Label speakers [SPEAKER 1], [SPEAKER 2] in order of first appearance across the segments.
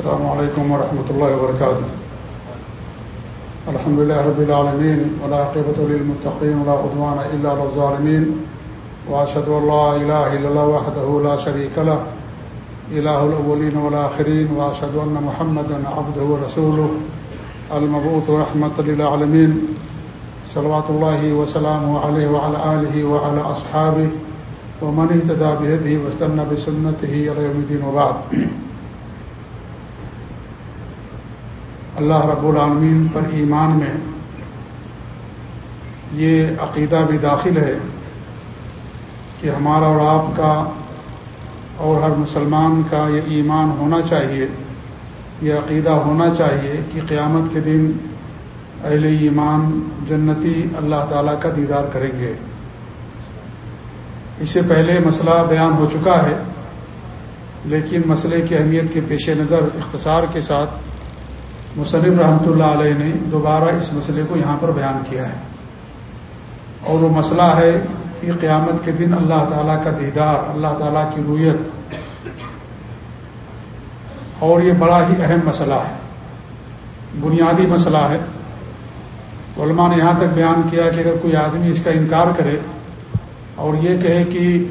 [SPEAKER 1] السلام علیکم ورحمۃ اللہ وبرکاتہ الحمد لله رب العالمين، ولا عقبة للمتقين، ولا عدوان إلا على الظالمين، وأشهد أن لا إله إلا الله وحده لا شريك له، إله الأولين والآخرين، وأشهد أن محمدا عبده ورسوله المبعوث رحمة للعالمين. صلوات الله وسلامه عليه وعلى آله وعلى أصحابه، ومن اهتدى بهديه واستنى بسنته إلى يوم الدين وبعد. اللہ رب العالمین پر ایمان میں یہ عقیدہ بھی داخل ہے کہ ہمارا اور آپ کا اور ہر مسلمان کا یہ ایمان ہونا چاہیے، یہ عقیدہ ہونا چاہیے کہ قیامت کے دن اہل ایمان جنتی اللہ تعالیٰ کا دیدار کریں گے۔ اس سے پہلے مسئلہ بیان ہو چکا ہے، لیکن مسئلے کی اہمیت کے پیش نظر اختصار کے ساتھ مصنف رحمۃ اللہ علیہ نے دوبارہ اس مسئلے کو یہاں پر بیان کیا ہے۔ اور وہ مسئلہ ہے کہ قیامت کے دن اللہ تعالیٰ کا دیدار، اللہ تعالیٰ کی رویت۔ اور یہ بڑا ہی اہم مسئلہ ہے، بنیادی مسئلہ ہے۔ علماء نے یہاں تک بیان کیا کہ اگر کوئی آدمی اس کا انکار کرے اور یہ کہے کہ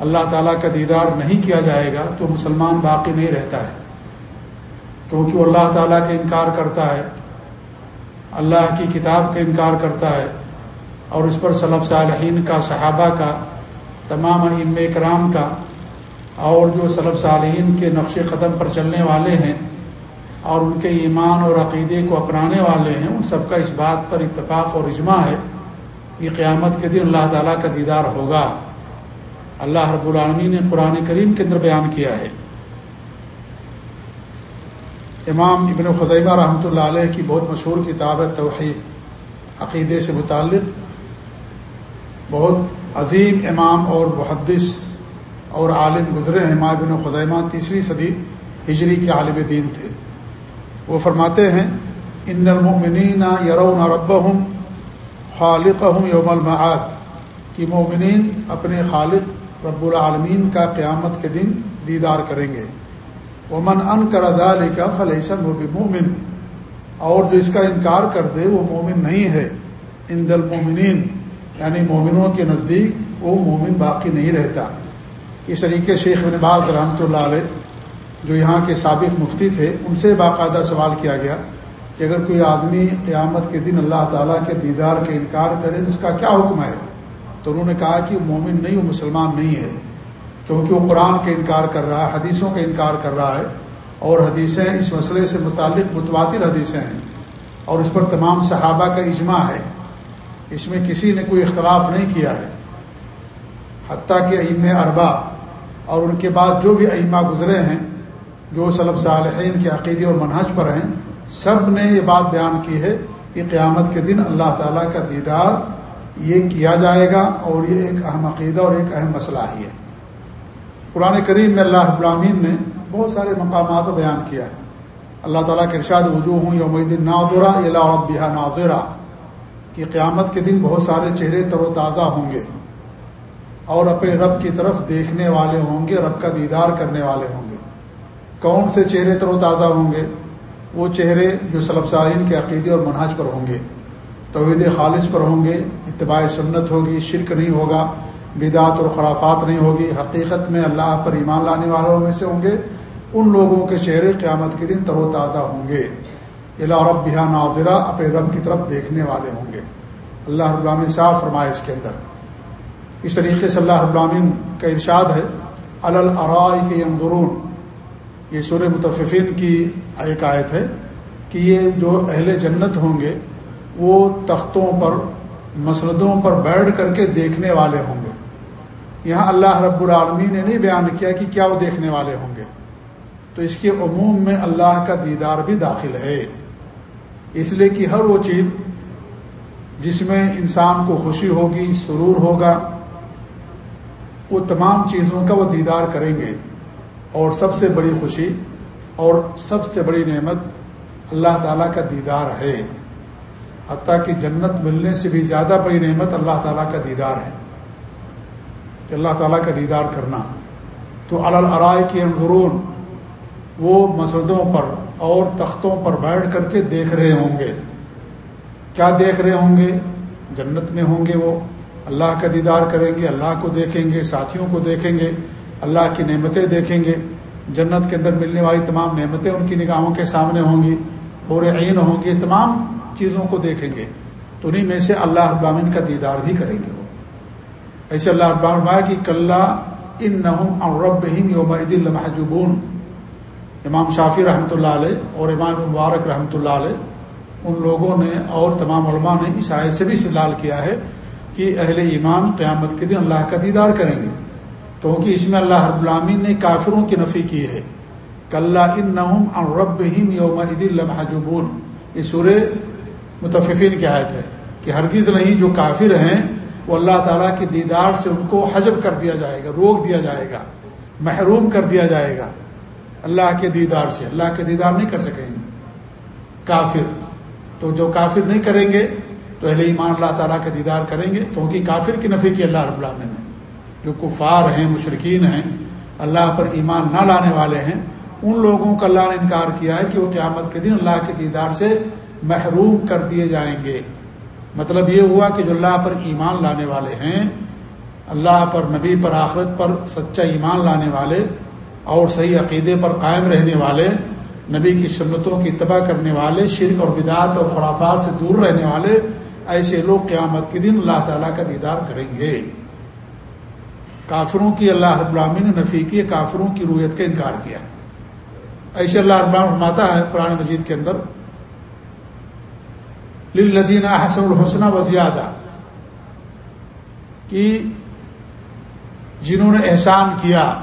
[SPEAKER 1] اللہ تعالیٰ کا دیدار نہیں کیا جائے گا تو مسلمان باقی نہیں رہتا ہے۔ کیونکہ وہ اللہ تعالیٰ کا انکار کرتا ہے، اللہ کی کتاب کا انکار کرتا ہے اور اس پر صلب صالحین کا، صحابہ کا، تمام ام کرام کا اور جو صلب صالحین کے نقش قدم پر چلنے والے ہیں اور ان کے ایمان اور عقیدے کو اپنانے والے ہیں، ان سب کا اس بات پر اتفاق اور اجماع ہے کہ قیامت کے دن اللہ تعالیٰ کا دیدار ہوگا۔ اللہ رب العالمین نے قرآن کریم کے اندر بیان کیا ہے۔ امام ابن خزیمہ رحمۃ اللہ علیہ کی بہت مشہور کتاب ہے توحید، عقیدے سے متعلق۔ بہت عظیم امام اور محدث اور عالم گزرے ہیں امام ابن خزیمہ، تیسری صدی ہجری کے عالم دین تھے۔ وہ فرماتے ہیں، ان المؤمنین یرون ربہم خالقہم یوم المعاد کہ مومنین اپنے خالق رب العالمین کا قیامت کے دن دیدار کریں گے۔ من ان کر ادا کا فلحسن مومن اور جو اس کا انکار کر دے وہ مومن نہیں ہے ان دل مومنین یعنی مومنوں کے نزدیک وہ مومن باقی نہیں رہتا۔ اس طریقے شیخ بن باز رحمۃ اللہ علیہ، جو یہاں کے سابق مفتی تھے، ان سے باقاعدہ سوال کیا گیا کہ اگر کوئی آدمی قیامت کے دن اللہ تعالیٰ کے دیدار کے انکار کرے تو اس کا کیا حکم ہے؟ تو انہوں نے کہا کہ مومن نہیں، وہ مسلمان نہیں ہے۔ کیونکہ وہ قرآن کا انکار کر رہا ہے، حدیثوں کا انکار کر رہا ہے اور حدیثیں اس مسئلے سے متعلق متواتر حدیثیں ہیں اور اس پر تمام صحابہ کا اجماع ہے۔ اس میں کسی نے کوئی اختلاف نہیں کیا ہے۔ حتیٰ کہ ام اربا اور ان کے بعد جو بھی ائمہ گزرے ہیں، جو صلب صالحین کے عقیدے اور منحج پر ہیں، سب نے یہ بات بیان کی ہے کہ قیامت کے دن اللہ تعالیٰ کا دیدار یہ کیا جائے گا اور یہ ایک اہم عقیدہ اور ایک اہم مسئلہ ہی ہے۔ قرآن کریم میں اللہ ابرامین نے بہت سارے مقامات بیان کیا ہے۔ اللہ تعالیٰ کے ارشاد وجوہ ہوں یوم الدین نادرا اللہ نادرا کہ قیامت کے دن بہت سارے چہرے تر و تازہ ہوں گے اور اپنے رب کی طرف دیکھنے والے ہوں گے، رب کا دیدار کرنے والے ہوں گے۔ کون سے چہرے تر و تازہ ہوں گے؟ وہ چہرے جو سلب سارین کے عقیدے اور منہج پر ہوں گے۔ توحید خالص پر ہوں گے، اتباع سنت ہوگی، شرک نہیں ہوگا۔ بدعت اور خرافات نہیں ہوگی، حقیقت میں اللہ پر ایمان لانے والوں میں سے ہوں گے، ان لوگوں کے چہرے قیامت کے دن تر و تازہ ہوں گے۔ اللہ رب بہا ناظرہ، اپنے رب کی طرف دیکھنے والے ہوں گے۔ اللہ رب العالمین صاف فرمائے اس کے اندر۔ اس طریقے سے اللہ رب العالمین کا ارشاد ہے الرائے کے اندرون یہ سور متفقین کی ایک آیت ہے کہ یہ جو اہل جنت ہوں گے، وہ تختوں پر، مسندوں پر بیٹھ کر کے دیکھنے والے ہوں گے۔ یہاں اللہ رب العالمین نے نہیں بیان کیا کہ کیا وہ دیکھنے والے ہوں گے۔ تو اس کے عموم میں اللہ کا دیدار بھی داخل ہے۔ اس لیے کہ ہر وہ چیز جس میں انسان کو خوشی ہوگی، سرور ہوگا، وہ تمام چیزوں کا وہ دیدار کریں گے۔ اور سب سے بڑی خوشی اور سب سے بڑی نعمت اللہ تعالیٰ کا دیدار ہے۔ حتیٰ کہ جنت ملنے سے بھی زیادہ بڑی نعمت اللہ تعالیٰ کا دیدار ہے۔ کہ اللہ تعالیٰ کا دیدار کرنا۔ تو الرائے کی انگرون وہ مسردوں پر اور تختوں پر بیٹھ کر کے دیکھ رہے ہوں گے۔ کیا دیکھ رہے ہوں گے؟ جنت میں ہوں گے وہ۔ اللہ کا دیدار کریں گے، اللہ کو دیکھیں گے، ساتھیوں کو دیکھیں گے، اللہ کی نعمتیں دیکھیں گے۔ جنت کے اندر ملنے والی تمام نعمتیں ان کی نگاہوں کے سامنے ہوں گی، اور عین ہوں گی تمام چیزوں کو دیکھیں گے۔ تو انہیں میں سے اللہ ابامن کا دیدار بھی کریں گے۔ وہ ایسے اللہ ابام کی کلّہ ان نہ یوم المحجوبون امام شافی رحمۃ اللہ علیہ اور امام مبارک رحمۃ اللہ علیہ، ان لوگوں نے اور تمام علماء نے اس آئے سے بھی استعلال کیا ہے کہ اہل ایمان قیامت کے دن اللہ کا دیدار کریں گے۔ کیونکہ اس میں اللہ رب العامین نے کافروں کی نفی کی ہے۔ کل ان رب یوم المحجوبون یہ سورہ متفقین کی آیت ہے کہ ہرگز نہیں جو کافر ہیں وہ اللہ تعالیٰ کے دیدار سے ان کو حجب کر دیا جائے گا، روک دیا جائے گا، محروم کر دیا جائے گا۔ اللہ کے دیدار سے، اللہ کے دیدار نہیں کر سکیں گے۔ کافر۔ تو جو کافر نہیں کریں گے، تو اہل ایمان اللہ تعالیٰ کا دیدار کریں گے کیونکہ کافر کی نفی کی اللہ رب العالمین نے جو کفار ہیں مشرقین ہیں، اللہ پر ایمان نہ لانے والے ہیں، ان لوگوں کا اللہ نے انکار کیا ہے کہ وہ قیامت کے دن اللہ کے دیدار سے محروم کر دیے جائیں گے۔ مطلب یہ ہوا کہ جو اللہ پر ایمان لانے والے ہیں، اللہ پر، نبی پر، آخرت پر سچا ایمان لانے والے اور صحیح عقیدے پر قائم رہنے والے، نبی کی سنتوں کی تباہ کرنے والے، شرک اور بدعت اور خرافات سے دور رہنے والے، ایسے لوگ قیامت کے دن اللہ تعالیٰ کا دیدار کریں گے۔ کافروں کی اللہ رب العالمین نے نفی کی، کافروں کی رویت کا انکار کیا۔ ایسے اللہ رب فرماتا ہے قرآن مجید کے اندر للذین حسن الحسن و زیادہ کہ جنہوں نے احسان کیا،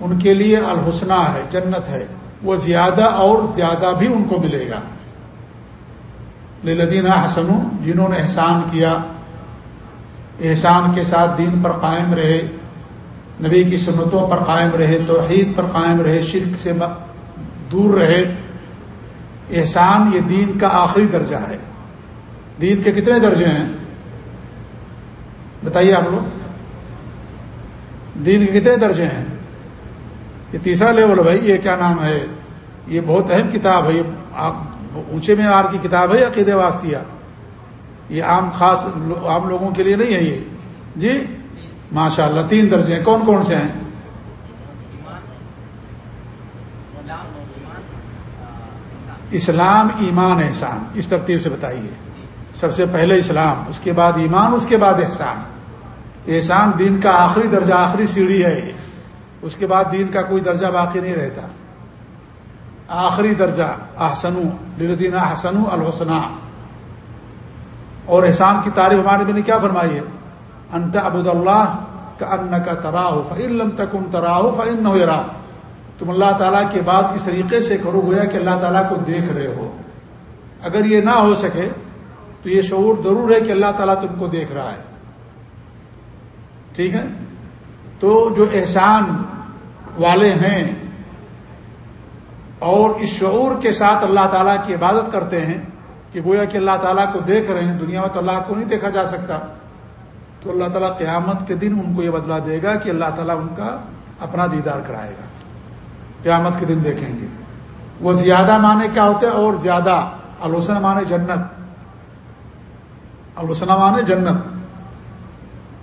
[SPEAKER 1] ان کے لیے الحسنہ ہے، جنت ہے، وہ زیادہ اور زیادہ بھی ان کو ملے گا۔ للذین حسن جنہوں نے احسان کیا، احسان کے ساتھ دین پر قائم رہے، نبی کی سنتوں پر قائم رہے، توحید پر قائم رہے، شرک سے دور رہے احسان یہ دین کا آخری درجہ ہے۔ دین کے کتنے درجے ہیں؟ بتائیے آپ لوگ۔ دین کے کتنے درجے ہیں؟ یہ تیسرا لیول بھائی، یہ کیا نام ہے؟ یہ بہت اہم کتاب ہے، یہ آپ اونچے میں آر کی کتاب ہے عقید واسطیہ۔ یہ عام خاص عام لوگوں کے لیے نہیں ہے یہ۔ جی ماشاء اللہ تین درجے ہیں۔ کون کون سے ہیں؟ اسلام ایمان احسان۔ اس ترتیب سے بتائیے۔ سب سے پہلے اسلام، اس کے بعد ایمان، اس کے بعد احسان۔ احسان دین کا آخری درجہ، آخری سیڑھی ہے۔ اس کے بعد دین کا کوئی درجہ باقی نہیں رہتا۔ آخری درجہ احسن لدین احسن الحسنہ۔ اور احسان کی تعریف ہمارے بھی نے کیا فرمائی ہے؟ انت ابود اللہ کا ان کا تراہ فعلم تک ان تراہ فعن تم اللہ تعالیٰ کے بعد اس طریقے سے کرو گویا کہ اللہ تعالیٰ کو دیکھ رہے ہو۔ اگر یہ نہ ہو سکے تو یہ شعور ضرور ہے کہ اللہ تعالیٰ تم کو دیکھ رہا ہے۔ ٹھیک ہے؟ تو جو احسان والے ہیں اور اس شعور کے ساتھ اللہ تعالیٰ کی عبادت کرتے ہیں کہ گویا کہ اللہ تعالیٰ کو دیکھ رہے ہیں، دنیا میں تو اللہ کو نہیں دیکھا جا سکتا۔ تو اللہ تعالیٰ قیامت کے دن ان کو یہ بدلا دے گا کہ اللہ تعالیٰ ان کا اپنا دیدار کرائے گا۔ قیامت کے دن دیکھیں گے۔ وہ زیادہ معنی کیا ہوتے ہیں اور زیادہ؟ آلوسن مانے جنت۔ آلوسنا مانے جنت۔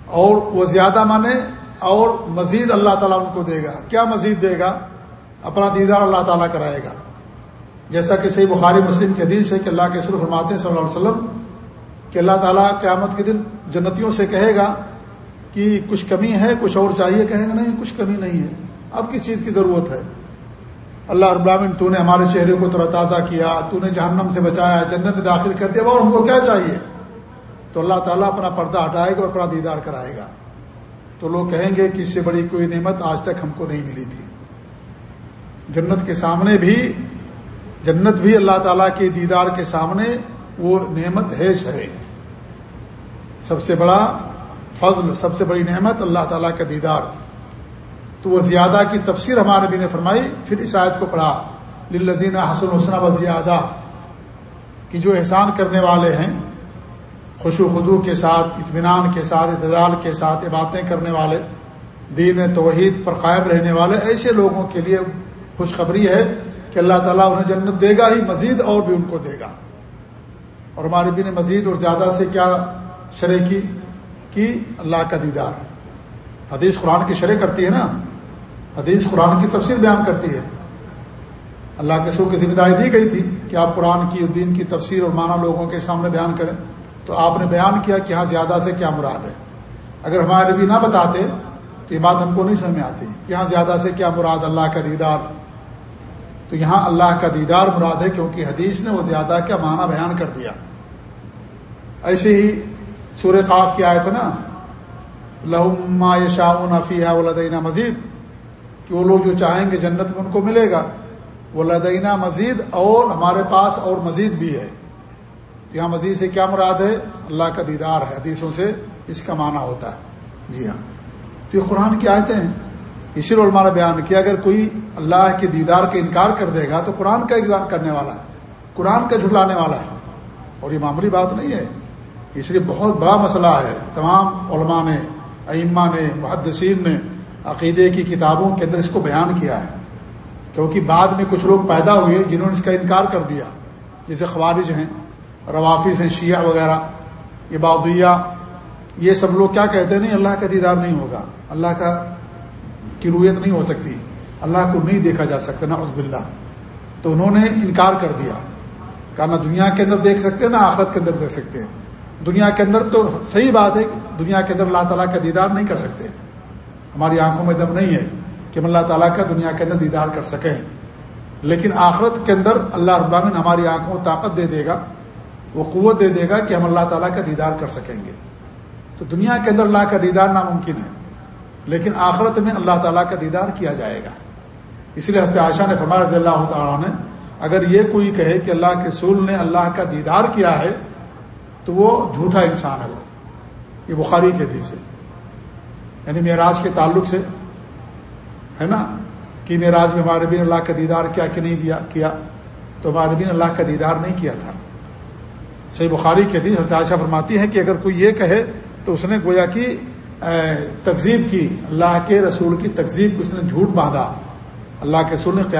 [SPEAKER 1] اور وہ زیادہ مانے اور مزید اللہ تعالیٰ ان کو دے گا۔ کیا مزید دے گا؟ اپنا دیدار اللہ تعالیٰ کرائے گا۔ جیسا کہ صحیح بخاری مسلم کے حدیث ہے کہ اللہ کے سر فرماتے ہیں صلی اللہ علیہ وسلم کہ اللہ تعالیٰ قیامت کے دن جنتیوں سے کہے گا کہ کچھ کمی ہے، کچھ اور چاہیے، کہیں گے نہیں، کچھ کمی نہیں ہے۔ اب کس چیز کی ضرورت ہے؟ اللہ رب العالمین تو نے ہمارے چہرے کو تر تازہ کیا، تو نے جہنم سے بچایا، جنت میں داخل کر دیا، اور ہم کو کیا چاہیے؟ تو اللہ تعالیٰ اپنا پردہ ہٹائے گا اور اپنا دیدار کرائے گا۔ تو لوگ کہیں گے کہ اس سے بڑی کوئی نعمت آج تک ہم کو نہیں ملی تھی۔ جنت کے سامنے بھی، جنت بھی اللہ تعالیٰ کے دیدار کے سامنے وہ نعمت حیش ہے۔ سب سے بڑا فضل، سب سے بڑی نعمت اللہ تعالیٰ کا دیدار۔ تو وہ زیادہ کی تفسیر ہمارے بھی نے فرمائی، پھر اس آیت کو پڑھا۔ للزین حسن حسن و زیادہ، کہ جو احسان کرنے والے ہیں، خوش و خدو کے ساتھ، اطمینان کے ساتھ، اعتدال کے ساتھ باتیں کرنے والے، دین توحید پر قائم رہنے والے، ایسے لوگوں کے لیے خوشخبری ہے کہ اللہ تعالیٰ انہیں جنت دے گا ہی، مزید اور بھی ان کو دے گا۔ اور ہمارے بھی نے مزید اور زیادہ سے کیا شرح کی؟ کہ اللہ کا دیدار۔ حدیث قرآن کی شرح کرتی ہے نا، حدیث قرآن کی تفسیر بیان کرتی ہے۔ اللہ کے سو کی ذمہ داری دی گئی تھی کہ آپ قرآن کی دین کی تفسیر اور معنی لوگوں کے سامنے بیان کریں، تو آپ نے بیان کیا کہ ہاں زیادہ سے کیا مراد ہے۔ اگر ہمارے نبی نہ بتاتے، تو یہ بات ہم کو نہیں سمجھ میں آتی۔ کہ یہاں زیادہ سے کیا مراد اللہ کا دیدار؟ تو یہاں اللہ کا دیدار مراد ہے کیونکہ حدیث نے وہ زیادہ کیا معنی بیان کر دیا۔ ایسے ہی سور قاف کی آئے تھے نا لہما شاہ فیحہ ولدینہ مزید، کہ وہ لوگ جو چاہیں گے جنت میں ان کو ملے گا۔ وہ مزید اور ہمارے پاس اور مزید بھی ہے۔ تو یہاں مزید سے کیا مراد ہے؟ اللہ کا دیدار ہے۔ حدیثوں سے اس کا معنی ہوتا ہے۔ جی ہاں۔ تو یہ قرآن کی آیتیں ہیں۔ اسی علماء نے بیان کیا، اگر کوئی اللہ کے دیدار کا انکار کر دے گا تو قرآن کا اقرار کرنے والا ہے۔ قرآن کا جھلانے والا ہے۔ اور یہ معمولی بات نہیں ہے۔ اس لیے بہت بڑا مسئلہ ہے۔ تمام علماء نے ائمہ نے، محدثین نے عقیدے کی کتابوں کے اندر اس کو بیان کیا ہے۔ کیونکہ بعد میں کچھ لوگ پیدا ہوئے جنہوں نے اس کا انکار کر دیا۔ جیسے خوارج ہیں، روافظ ہیں، شیعہ وغیرہ یہ یہ سب لوگ کیا کہتے ہیں؟ نہیں، اللہ کا دیدار نہیں ہوگا۔ اللہ کا کی رویت نہیں ہو سکتی۔ اللہ کو نہیں دیکھا جا سکتا نا عزب اللہ تو انہوں نے انکار کر دیا۔ کہا، نہ دنیا کے اندر دیکھ سکتے ہیں نہ آخرت کے اندر دیکھ سکتے۔ ہیں دنیا کے اندر تو صحیح بات ہے کہ دنیا کے اندر اللہ تعالیٰ کا دیدار نہیں کر سکتے۔ ہماری آنکھوں میں دم نہیں ہے کہ ہم اللہ تعالیٰ کا دنیا کے اندر دیدار کر سکیں۔ لیکن آخرت کے اندر اللہ ابامن ہماری آنکھوں کو طاقت دے دے گا، وہ قوت دے دے گا کہ ہم اللہ تعالیٰ کا دیدار کر سکیں گے۔ تو دنیا کے اندر اللہ کا دیدار ناممکن ہے، لیکن آخرت میں اللہ تعالیٰ کا دیدار کیا جائے گا۔ اس لیے حضرت عائشہ نے فرما رضی اللہ تعالیٰ نے اگر یہ کوئی کہے کہ اللہ کے رسول نے اللہ کا دیدار کیا ہے تو وہ جھوٹا انسان ہے وہ۔ یہ بخاری کے حدیث ہے۔ یعنی معراج کے تعلق سے، ہے نا؟ کہ معراج میں ہمارے بھی اللہ کا دیدار کیا کہ نہیں دیا، کیا؟ تو ہمارے بھی اللہ کا دیدار نہیں کیا تھا۔ صحیح بخاری کے حدیث، حضرت فرماتی ہے کہ اگر کوئی یہ کہے تو اس نے گویا کی تقزیب کی۔ اللہ کے رسول کی تقزیب کو اس نے جھوٹ باندھا۔ اللہ کے رسول نے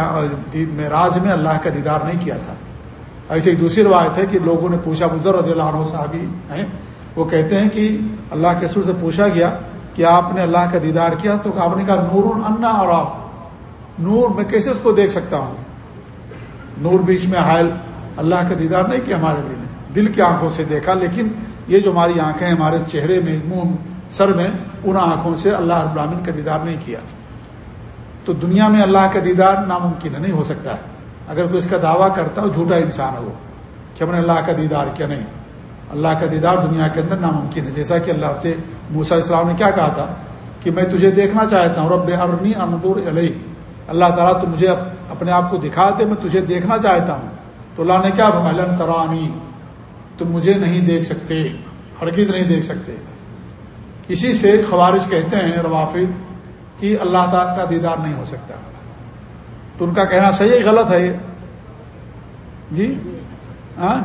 [SPEAKER 1] معراج میں اللہ کا دیدار نہیں کیا تھا۔ ایسے ایک دوسری روایت ہے کہ لوگوں نے پوچھا بزر رضی اللہ عنہ صاحبی ہیں، وہ کہتے ہیں کہ اللہ کے رسول سے پوچھا گیا کہ آپ نے اللہ کا دیدار کیا؟ تو آپ نے کہا، نور انا اور آپ نور میں کیسے اس کو دیکھ سکتا ہوں؟ نور بیچ میں حائل۔ اللہ کا دیدار نہیں کیا ہمارے بھی نے۔ دل کی آنکھوں سے دیکھا، لیکن یہ جو ہماری آنکھیں ہمارے چہرے میں، منہ، سر میں، ان آنکھوں سے اللہ ابراہین کا دیدار نہیں کیا۔ تو دنیا میں اللہ کا دیدار ناممکن ہے نہیں ہو سکتا ہے۔ اگر کوئی اس کا دعویٰ کرتا ہو، جھوٹا انسان ہے وہ، کہ ہم نے اللہ کا دیدار کیا نہیں، اللہ کا دیدار دنیا کے اندر ناممکن ہے۔ جیسا کہ اللہ سے موسیٰ السلام نے کیا کہا تھا کہ میں تجھے دیکھنا چاہتا ہوں، رب ارنی اندور علیہ اللہ تعالیٰ تو مجھے اپنے آپ کو دکھا دے میں تجھے دیکھنا چاہتا ہوں۔ تو اللہ نے کیا فرمایا؟ ترانی، تم مجھے نہیں دیکھ سکتے، ہرگز نہیں دیکھ سکتے۔ اسی سے خوارش کہتے ہیں روافظ کہ اللہ تعالیٰ کا دیدار نہیں ہو سکتا۔ تو ان کا کہنا صحیح غلط ہے یہ۔ جی؟ ہاں؟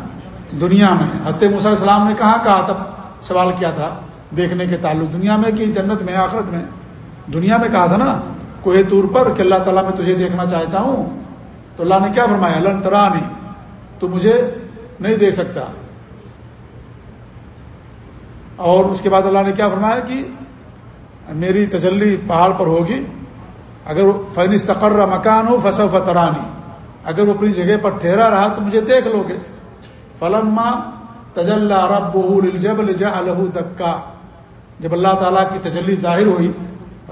[SPEAKER 1] دنیا میں۔ حضرت علیہ السلام نے کہاں کہا تھا سوال کیا تھا دیکھنے کے تعلق۔ دنیا میں کہ جنت میں، آخرت میں؟ دنیا میں کہا تھا نا، کوہ طور پر کہ اللہ تعالیٰ میں تجھے دیکھنا چاہتا ہوں۔ تو اللہ نے کیا فرمایا؟ اللہ ترا نہیں تو مجھے نہیں دیکھ سکتا۔ اور اس کے بعد اللہ نے کیا فرمایا کہ میری تجلی پہاڑ پر ہوگی۔ اگر فین استقر مکان ہو فصو فترانی اگر وہ اپنی جگہ پر ٹھہرا رہا تو مجھے دیکھ لو گے۔ فلما تجل رب جب الہ دکا جب اللہ تعالیٰ کی تجلی ظاہر ہوئی،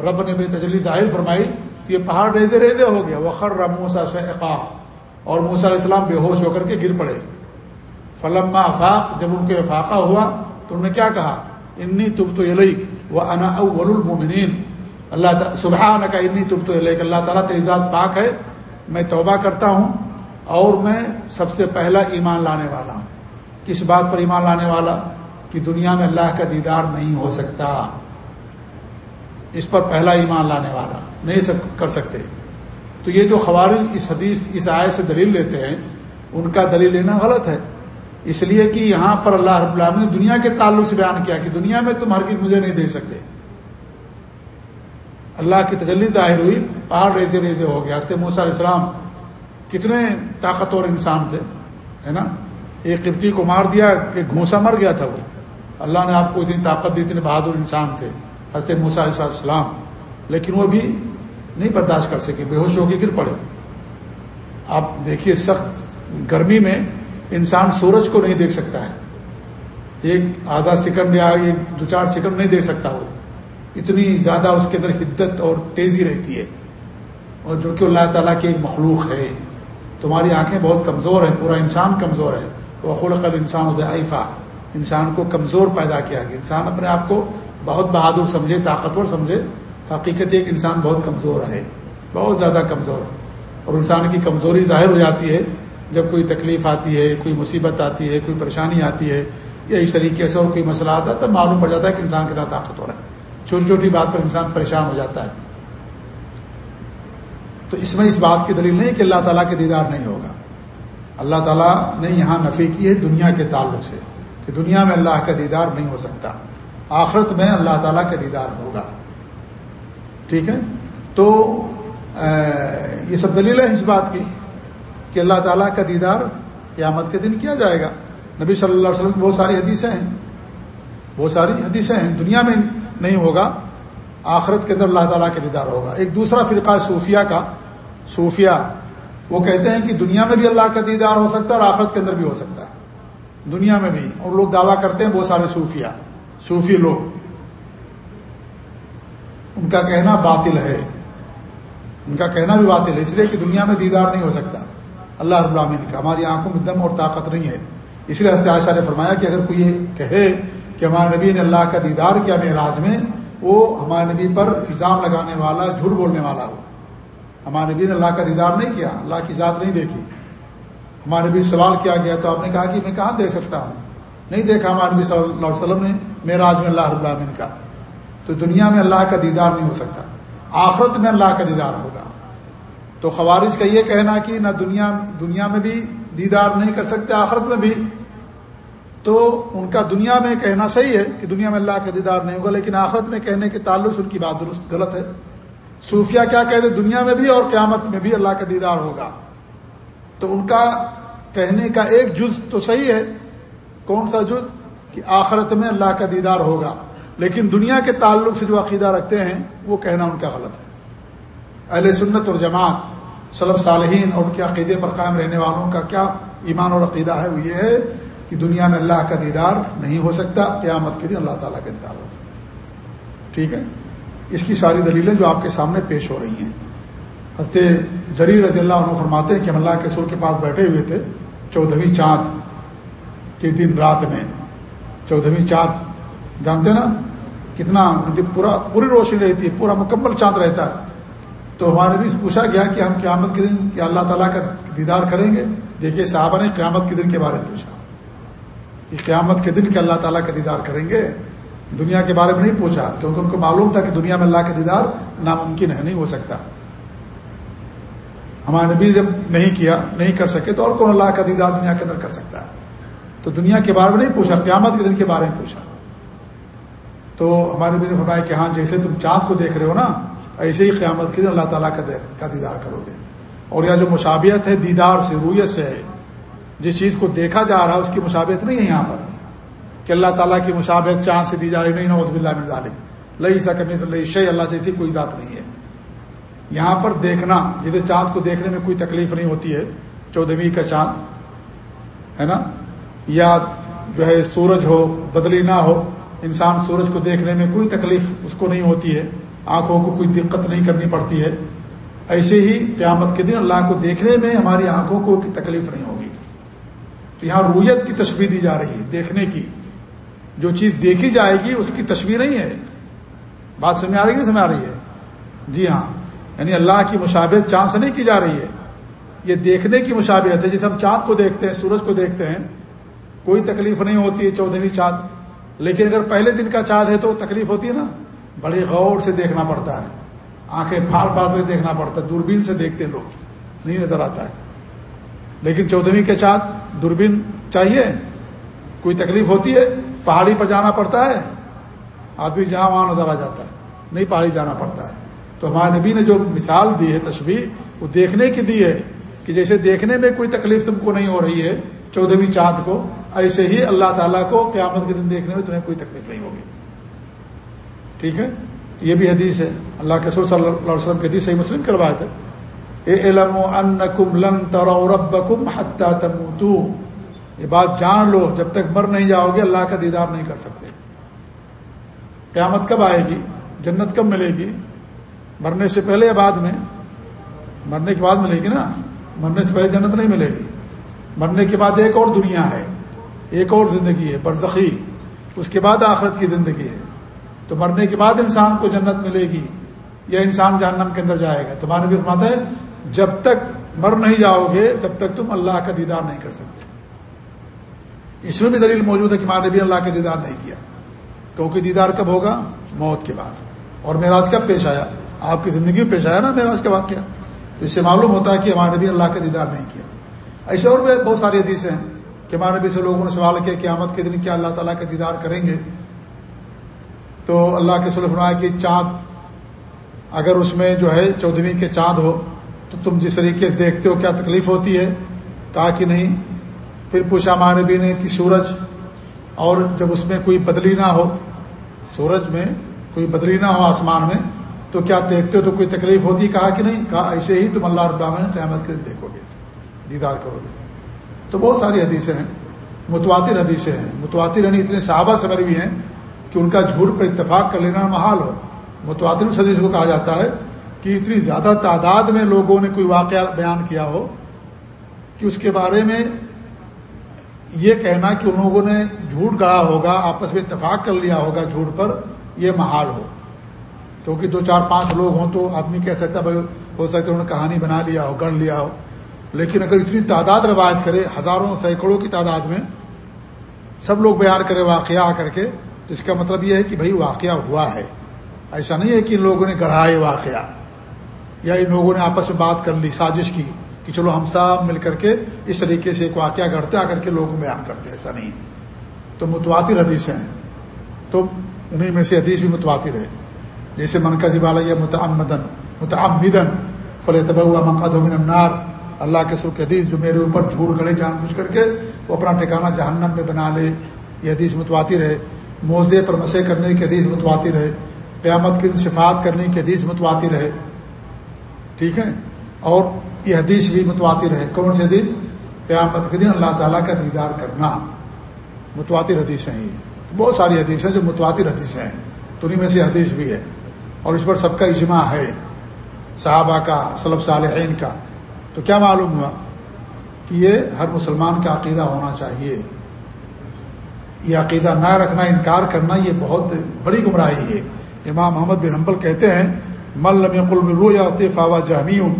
[SPEAKER 1] رب نے اپنی تجلی ظاہر فرمائی تو یہ پہاڑ ریزے ریزے ہو گیا وخر موسا شقا اور موسا علیہ السلام بے ہوش ہو کر کے گر پڑے۔ فلما افاق جب ان کے افاقہ ہوا تو انہوں نے کیا کہا؟ انی تب تو وہ انا اول المومنین اللہ تعالیٰ سبحان کا انی تب تو اللہ تعالیٰ تیری ذات پاک ہے، میں توبہ کرتا ہوں اور میں سب سے پہلا ایمان لانے والا ہوں۔ کس بات پر ایمان لانے والا؟ کہ دنیا میں اللہ کا دیدار نہیں ہو سکتا۔ اس پر پہلا ایمان لانے والا نہیں سب کر سکتے۔ تو یہ جو خوارج اس حدیث، اس آئے سے دلیل لیتے ہیں، ان کا دلیل لینا غلط ہے۔ اس لیے کہ یہاں پر اللہ رب العالمین نے دنیا کے تعلق سے بیان کیا کہ دنیا میں تم ہرگز مجھے نہیں دیکھ سکتے۔ اللہ کی تجلی ظاہر ہوئی، پہاڑ ریزے ریزے ہو گیا ہست موسیٰ علیہ السلام کتنے طاقتور انسان تھے، ہے نا؟ ایک قبطی کو مار دیا کہ گھونسا مر گیا تھا وہ۔ اللہ نے آپ کو اتنی طاقت دی، اتنے بہادر انسان تھے ہست موسیٰ علیہ السلام۔ لیکن وہ بھی نہیں برداشت کر سکے، بے ہوش ہو کے گر پڑے۔ آپ دیکھیے، سخت گرمی میں انسان سورج کو نہیں دیکھ سکتا ہے۔ ایک آدھا سیکنڈ یا ایک دو چار سیکنڈ نہیں دیکھ سکتا وہ۔ اتنی زیادہ اس کے اندر حدت اور تیزی رہتی ہے اور جو کہ اللہ تعالیٰ کی ایک مخلوق ہے۔ تمہاری آنکھیں بہت کمزور ہیں، پورا انسان کمزور ہے۔ وہ خلق انسان ادائفہ انسان کو کمزور پیدا کیا گیا۔ انسان اپنے آپ کو بہت بہادر سمجھے، طاقتور سمجھے۔ حقیقت ایک انسان بہت کمزور ہے، بہت زیادہ کمزور۔ اور انسان کی کمزوری ظاہر ہو جاتی ہے جب کوئی تکلیف آتی ہے، کوئی مصیبت آتی ہے، کوئی پریشانی آتی ہے یا اس طریقے سے اور کوئی مسئلہ آتا ہے، تب معلوم پڑ جاتا ہے کہ انسان کتنا طاقت ہو رہا ہے۔ چھوٹی چھوٹی بات پر انسان پریشان ہو جاتا ہے۔ تو اس میں اس بات کی دلیل نہیں کہ اللہ تعالیٰ کے دیدار نہیں ہوگا۔ اللہ تعالیٰ نے یہاں نفی کی ہے دنیا کے تعلق سے کہ دنیا میں اللہ کا دیدار نہیں ہو سکتا، آخرت میں اللہ تعالیٰ کا دیدار ہوگا۔ ٹھیک ہے؟ تو یہ سب دلیل ہے اس بات کی کہ اللہ تعالیٰ کا دیدار قیامت کے دن کیا جائے گا۔ نبی صلی اللہ علیہ وسلم کی بہت ساری حدیثیں ہیں۔ بہت ساری حدیثیں ہیں دنیا میں۔ نہیں ہوگا، آخرت کے اندر اللہ تعالیٰ کا دیدار ہوگا۔ ایک دوسرا فرقہ صوفیہ کا، صوفیہ، وہ کہتے ہیں کہ دنیا میں بھی اللہ کا دیدار ہو سکتا ہے اور آخرت کے اندر بھی ہو سکتا ہے۔ دنیا میں بھی، اور لوگ دعویٰ کرتے ہیں بہت سارے صوفیہ، صوفی لوگ۔ ان کا کہنا باطل ہے۔ ان کا کہنا بھی باطل ہے، اس لیے کہ دنیا میں دیدار نہیں ہو سکتا۔ اللہ رب العالمین کا، ہماری آنکھوں میں دم اور طاقت نہیں ہے۔ اس لیے عائشہ نے فرمایا کہ اگر کوئی یہ کہے کہ ہمارے نبی نے اللہ کا دیدار کیا معراج میں، وہ ہمارے نبی پر الزام لگانے والا، جھوٹ بولنے والا ہو ہمارے نبی نے اللہ کا دیدار نہیں کیا، اللہ کی ذات نہیں دیکھی۔ ہمارے نبی سوال کیا گیا تو آپ نے کہا کہ میں کہاں دیکھ سکتا ہوں؟ نہیں دیکھا ہمارے نبی صلی اللہ علیہ وسلم نے، معراج میں اللہ رب العالمین کا تو دنیا میں اللہ کا دیدار نہیں ہو سکتا، آخرت میں اللہ کا دیدار ہوگا۔ تو خوارج کا یہ کہنا کہ نہ دنیا دنیا میں بھی دیدار نہیں کر سکتے، آخرت میں بھی تو ان کا دنیا میں کہنا صحیح ہے کہ دنیا میں اللہ کا دیدار نہیں ہوگا، لیکن آخرت میں کہنے کے تعلق سے ان کی بات درست غلط ہے۔ صوفیہ کیا کہتے دنیا میں بھی اور قیامت میں بھی اللہ کا دیدار ہوگا۔ تو ان کا کہنے کا ایک جز تو صحیح ہے۔ کون سا جز؟ کہ آخرت میں اللہ کا دیدار ہوگا۔ لیکن دنیا کے تعلق سے جو عقیدہ رکھتے ہیں، وہ کہنا ان کا غلط ہے۔ اہل سنت اور جماعت صلب صالحین اور ان کے عقیدے پر قائم رہنے والوں کا کیا ایمان اور عقیدہ ہے؟ وہ یہ ہے کہ دنیا میں اللہ کا دیدار نہیں ہو سکتا، قیامت کے دن اللہ تعالیٰ کا دیدار ہوگا۔ ٹھیک ہے؟ اس کی ساری دلیلیں جو آپ کے سامنے پیش ہو رہی ہیں۔ حضرت جری رضی اللہ عنہ فرماتے ہیں کہ ہم اللہ کے سور کے پاس بیٹھے ہوئے تھے چودہویں چاند کے دن رات میں۔ چودہویں چاند، جانتے نا؟ کتنا مطلب پورا، پوری روشنی رہتی ہے، پورا مکمل چاند رہتا ہے۔ تو ہمارے بھی پوچھا گیا کہ ہم قیامت کے دن کیا اللہ تعالیٰ کا دیدار کریں گے؟ دیکھیے صحابہ نے قیامت کے دن کے بارے میں پوچھا۔ کہ قیامت کے دن کے اللہ تعالیٰ کا دیدار کریں گے، دنیا کے بارے میں نہیں پوچھا، کیونکہ ان کو معلوم تھا کہ دنیا میں اللہ کا دیدار ناممکن ہے، نہیں ہو سکتا۔ ہمارے نبی جب نہیں کیا، نہیں کر سکے، تو اور کون اللہ کا دیدار دنیا کے اندر کر سکتا ہے؟ تو دنیا کے بارے میں نہیں پوچھا، قیامت کے دن کے بارے میں پوچھا۔ تو ہمارے نبی نے فرمایا کہ ہاں جیسے تم چاند کو دیکھ رہے ہو نا، ایسے ہی قیامت کے دن اللہ تعالیٰ کا دیدار کرو گے۔ اور یہ جو مشابیت ہے، دیدار سے، رویت سے ہے۔ جس چیز کو دیکھا جا رہا ہے، اس کی مشابت نہیں ہے یہاں پر کہ اللہ تعالیٰ کی مشابت چاند سے دی جا رہی نہیں نوز بلّہ ظالم لئی سا کمی شی اللہ جیسی کوئی ذات نہیں ہے۔ یہاں پر دیکھنا، جسے چاند کو دیکھنے میں کوئی تکلیف نہیں ہوتی ہے چودہویں کا چاند، ہے نا؟ یا جو ہے، سورج ہو، بدلی نہ ہو، انسان سورج کو دیکھنے میں کوئی تکلیف اس کو نہیں ہوتی ہے۔ آنکھوں کو کوئی دقت نہیں کرنی پڑتی ہے۔ ایسے ہی قیامت کے دن اللہ کو دیکھنے میں ہماری آنکھوں کو تکلیف نہیں ہوگی۔ تو یہاں رویت کی تشبیح دی جا رہی ہے، دیکھنے کی۔ جو چیز دیکھی جائے گی، اس کی تشبیح نہیں ہے۔ بات سمجھ آ رہی نہیں سمجھ آ رہی ہے؟ جی ہاں۔ یعنی اللہ کی مشابت چاند سے نہیں کی جا رہی ہے۔ یہ دیکھنے کی مشابت ہے۔ جیسے ہم چاند کو دیکھتے ہیں، سورج کو دیکھتے ہیں، کوئی تکلیف نہیں ہوتی ہے چودہویں چاند۔ لیکن اگر پہلے دن کا چاند ہے تو تکلیف ہوتی ہے نا۔ بڑے غور سے دیکھنا پڑتا ہے۔ آنکھیں پھاڑ پھاڑ کر دیکھنا پڑتا ہے، دوربین سے دیکھتے ہیں لوگ۔ نہیں نظر آتا ہے۔ لیکن چودہویں کے چاند دوربین چاہیے۔ کوئی تکلیف ہوتی ہے، پہاڑی پر جانا پڑتا ہے۔ آدمی جہاں وہاں نظر آ جاتا ہے، نہیں پہاڑی جانا پڑتا ہے۔ تو ہمارے نبی نے جو مثال دی ہے تشبیح، وہ دیکھنے کی دی ہے کہ جیسے دیکھنے میں کوئی تکلیف تم کو نہیں ہو رہی ہے چودہویں چاند کو، ایسے ہی اللہ تعالیٰ کو قیامت کے دن دیکھنے میں تمہیں کوئی تکلیف نہیں ہوگی۔ ٹھیک ہے؟ یہ بھی حدیث ہے۔ اللہ کے سور صلی اللہ علیہ وسلم کی حدیث صحیح مسلم کروائے تھے علم انکم لن تروا ربکم حتی تموتو یہ بات جان لو، جب تک مر نہیں جاؤ گے اللہ کا دیدار نہیں کر سکتے۔ قیامت کب آئے گی؟ جنت کب ملے گی؟ مرنے سے پہلے یا بعد میں؟ مرنے کے بعد ملے گی نا۔ مرنے سے پہلے جنت نہیں ملے گی۔ مرنے کے بعد ایک اور دنیا ہے، ایک اور زندگی ہے، برزخی۔ اس کے بعد آخرت کی زندگی ہے۔ تو مرنے کے بعد انسان کو جنت ملے گی یا انسان جہنم کے اندر جائے گا؟ تمہارے بھی فرماتا ہے جب تک مر نہیں جاؤ گے، تب تک تم اللہ کا دیدار نہیں کر سکتے۔ اس میں بھی دلیل موجود ہے کہ ماں نے بھی اللہ کا دیدار نہیں کیا۔ کیونکہ دیدار کب ہوگا؟ موت کے بعد۔ اور معراج کب پیش آیا؟ آپ کی زندگی میں پیش آیا نا معراج کا واقعہ؟ تو اس سے معلوم ہوتا ہے کہ ہمارے نبی اللہ کا دیدار نہیں کیا۔ ایسے اور بھی بہت ساری حدیثیں ہیں کہ ہمارے نبی سے لوگوں نے سوال کیا کہ آمد کے دن کیا اللہ تعالیٰ کا دیدار کریں گے۔ تو اللہ کے فرمایا کہ چاند، اگر اس میں جو ہے چودھویں کے چاند ہو تو تم جس طریقے سے دیکھتے ہو کیا تکلیف ہوتی ہے؟ کہا کہ نہیں۔ پھر پوچھا مانبی نے کہ سورج، اور جب اس میں کوئی بدلی نہ ہو، سورج میں کوئی بدلی نہ ہو آسمان میں، تو کیا دیکھتے ہو تو کوئی تکلیف ہوتی؟ کہا کہ نہیں۔ کہا، ایسے ہی تم اللہ رب نے قیامت کے دیکھو گے، دیدار کرو گے۔ تو بہت ساری حدیثیں ہیں، متواتر حدیثیں ہیں۔ متواتر یعنی اتنے صحابہ سے بھی ہیں کہ ان کا جھوٹ پر اتفاق کر لینا محال ہو۔ متواتر اس حدیث کو کہا جاتا ہے کہ اتنی زیادہ تعداد میں لوگوں نے کوئی واقعہ بیان کیا ہو کہ اس کے بارے میں یہ کہنا کہ ان لوگوں نے جھوٹ گڑا ہوگا، آپس میں اتفاق کر لیا ہوگا جھوٹ پر، یہ محال ہو۔ کیونکہ دو چار پانچ لوگ ہوں تو آدمی کہہ سکتا بھائی، ہو سکتا انہوں نے کہانی بنا لیا ہو گڑ لیا ہو۔ لیکن اگر اتنی تعداد روایت کرے، ہزاروں، سینکڑوں کی تعداد میں سب لوگ بیان کرے واقعہ آ کر کے، تو اس کا مطلب یہ ہے کہ بھائی، واقعہ ہوا ہے۔ ایسا نہیں ہے کہ ان لوگوں نے گڑھا یہ واقعہ۔ یا ان لوگوں نے آپس میں بات کر لی، سازش کی کہ چلو ہم سب مل کر کے اس طریقے سے ایک واقعہ گھڑتے آ کر کے لوگ بیان کرتے ایسا نہیں تو متواتر حدیثیں ہیں۔ تو انہیں میں سے حدیث بھی متواتر ہے۔ جیسے منقذ والا یہ متعمدن متعمدن فل طبع منقد من النار۔ اللہ کے سرخ حدیث جو میرے اوپر جھوٹ گڑے جان بوجھ کر کے وہ اپنا ٹھکانہ جہنم میں بنا لے، یہ حدیث متواتر ہے۔ موزے پر مسے کرنے کی حدیث متواتر ہے۔ قیامت کی شفات کرنے کی حدیث متواتر ہے۔ ٹھیک ہے؟ اور یہ حدیث بھی متواتر ہے۔ کون سی حدیث؟ قیامت کے دن اللہ تعالیٰ کا دیدار کرنا۔ متواتر حدیث ہیں یہ۔ بہت ساری حدیث ہیں جو متواتر حدیثیں ہیں۔ تو میں سے حدیث بھی ہے۔ اور اس پر سب کا اجماع ہے۔ صحابہ کا صلب صالحین کا۔ تو کیا معلوم ہوا کہ یہ ہر مسلمان کا عقیدہ ہونا چاہیے؟ یہ عقیدہ نہ رکھنا، انکار کرنا، یہ بہت بڑی گمراہی ہے۔ امام محمد بن حنبل کہتے ہیں ملم قلم رو یا فاوا جہمیون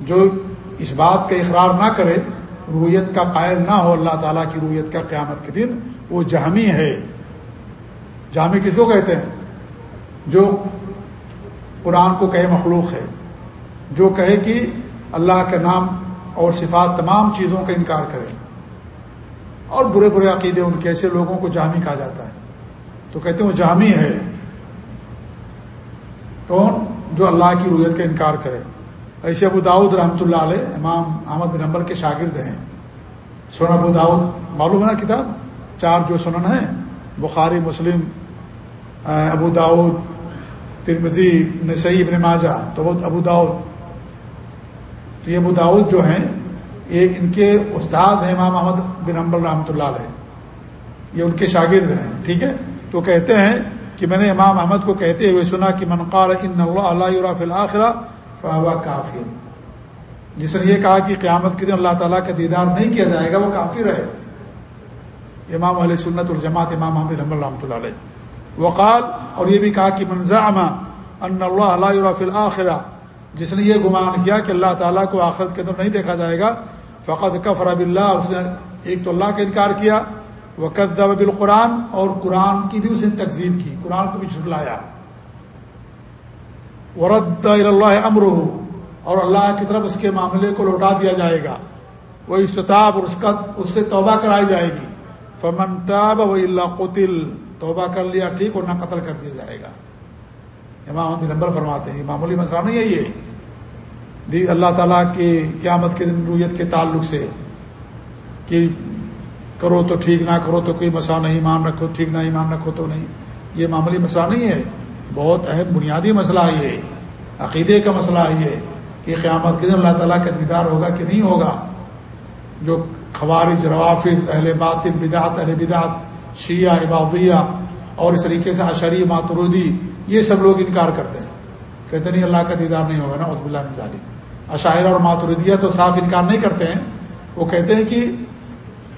[SPEAKER 1] جو اس بات کا اقرار نہ کرے، رویت کا قائل نہ ہو، اللہ تعالیٰ کی رویت کا قیامت کے دن، وہ جہمی ہے۔ جہمی کس کو کہتے ہیں؟ جو قرآن کو کہے مخلوق ہے، جو کہے کہ اللہ کا نام اور صفات تمام چیزوں کا انکار کرے۔ اور برے برے عقیدے ان کے، ایسے لوگوں کو جامع کہا جاتا ہے۔ تو کہتے ہیں وہ جامع ہے۔ کون جو اللہ کی رویت کا انکار کرے۔ ایسے ابو داود رحمۃ اللہ علیہ امام احمد بن امبر کے شاگرد ہیں۔ سن ابو داود معلوم ہے نا کتاب؟ چار جو سنن ہیں، بخاری، مسلم ابو داود ترمزی نسعی ابن ماجہ، تو ابو داود تو یہ ابو داود جو ہیں، یہ ان کے استاد ہیں امام احمد بن امبل رحمۃ اللہ علیہ۔ یہ ان کے شاگرد ہیں، ٹھیک ہے؟ تو کہتے ہیں کہ میں نے امام احمد کو کہتے ہوئے سنا کہ منقار ان اللہ اللہ الآخرہ فاوا کافر۔ جس نے یہ کہا کہ قیامت کے دن اللہ تعالیٰ کا دیدار نہیں کیا جائے گا، وہ کافر ہے۔ امام علیہ سنت الجماعت امام محمد رحمۃ اللہ علیہ علیہ۔ وقال اور یہ بھی کہا کہ منظام ان اللہ علیہ الآخرہ جس نے یہ گمان کیا کہ اللہ تعالیٰ کو آخرت کے اندر نہیں دیکھا جائے گا فقط کفر اب اللہ اس نے ایک تو اللہ کا انکار کیا وہ بالقرآن اور قرآن کی بھی اس نے تقزیم کی، قرآن کو بھی جھٹلایا۔ ورد اللہ امر اور اللہ کی طرف اس کے معاملے کو لوٹا دیا جائے گا۔ وہ استطاب اور اس کا، اس سے توبہ کرائی جائے گی۔ فمن تاب و اللہ قطل توبہ کر لیا ٹھیک، اور نہ قتل کر دیا جائے گا۔ امام نمبر فرماتے ہیں، معمولی مسئلہ نہیں ہے یہ۔ دی اللہ تعالیٰ کی قیامت کے دن رویت کے تعلق سے کہ کرو تو ٹھیک، نہ کرو تو کوئی مسئلہ نہیں مان رکھو، ٹھیک، نہ ایمان رکھو تو نہیں۔ یہ معمولی مسئلہ نہیں ہے، بہت اہم بنیادی مسئلہ ہے یہ، عقیدے کا مسئلہ ہے یہ کہ قیامت کے دن اللہ تعالیٰ کا دیدار ہوگا کہ نہیں ہوگا۔ جو خوارج، روافظ، اہل باطل بدعت، اہل بدعت، شیعہ، عبادیہ اور اس طریقے سے اشری ماترودی، یہ سب لوگ انکار کرتے ہیں۔ کہتے نہیں، اللہ کا دیدار نہیں ہوگا نا عدب اللہ ظالم عشاعر اور ماتردیہ تو صاف انکار نہیں کرتے ہیں، وہ کہتے ہیں کہ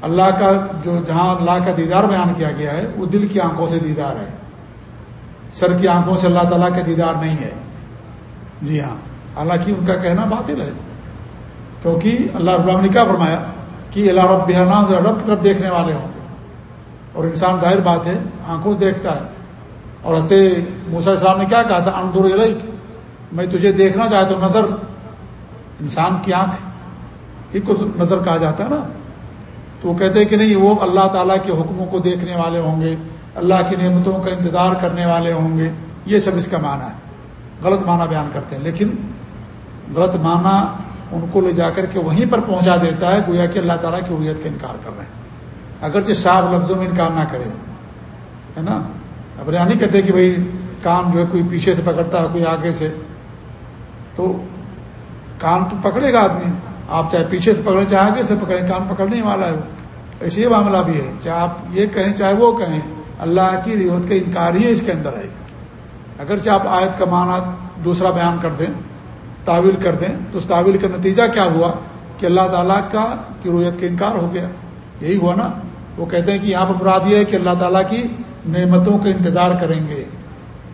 [SPEAKER 1] اللہ کا جو جہاں اللہ کا دیدار بیان کیا گیا ہے، وہ دل کی آنکھوں سے دیدار ہے۔ سر کی آنکھوں سے اللہ تعالیٰ کا دیدار نہیں ہے۔ جی ہاں۔ حالانکہ ان کا کہنا باطل ہے۔ کیونکہ اللہ رب نے کیا فرمایا؟ کہ اللہ رب بحان رب کی طرف دیکھنے والے ہوں گے۔ اور انسان ظاہر بات ہے، آنکھوں سے دیکھتا ہے۔ اور ہنستے موسا اسلام نے کیا کہا تھا؟ اندر علیک میں تجھے دیکھنا چاہتا ہوں، نظر۔ انسان کی آنکھ ہی کو نظر کہا جاتا ہے نا۔ تو وہ کہتے ہیں کہ نہیں، وہ اللہ تعالیٰ کے حکموں کو دیکھنے والے ہوں گے، اللہ کی نعمتوں کا انتظار کرنے والے ہوں گے۔ یہ سب اس کا معنی ہے۔ غلط معنی بیان کرتے ہیں۔ لیکن غلط معنی ان کو لے جا کر کے وہیں پر پہنچا دیتا ہے، گویا کہ اللہ تعالیٰ کی اریت کا انکار کر رہے ہیں۔ اگرچہ صاف لفظوں میں انکار نہ کرے ہے نا؟ اب یہاں نہیں کہتے کہ بھائی کان جو ہے کوئی پیچھے سے پکڑتا ہے، کوئی آگے سے۔ تو کان تو پکڑے گا آدمی۔ آپ چاہے پیچھے سے پکڑیں، چاہے آگے سے پکڑیں، کان پکڑنے والا ہے ایسے یہ معاملہ بھی ہے۔ چاہے آپ یہ کہیں، چاہے وہ کہیں، اللہ کی ریوت کا انکار ہی اس کے اندر ہے۔ اگرچہ آپ آیت کا معنی دوسرا بیان کر دیں، تعویل کر دیں، تو اس تعویل کا نتیجہ کیا ہوا؟ کہ اللہ تعالیٰ کا کی رویت کا انکار ہو گیا۔ یہی ہوا نا؟ وہ کہتے ہیں کہ یہاں پر مراد یہ ہے کہ اللہ تعالیٰ کی نعمتوں کا انتظار کریں گے۔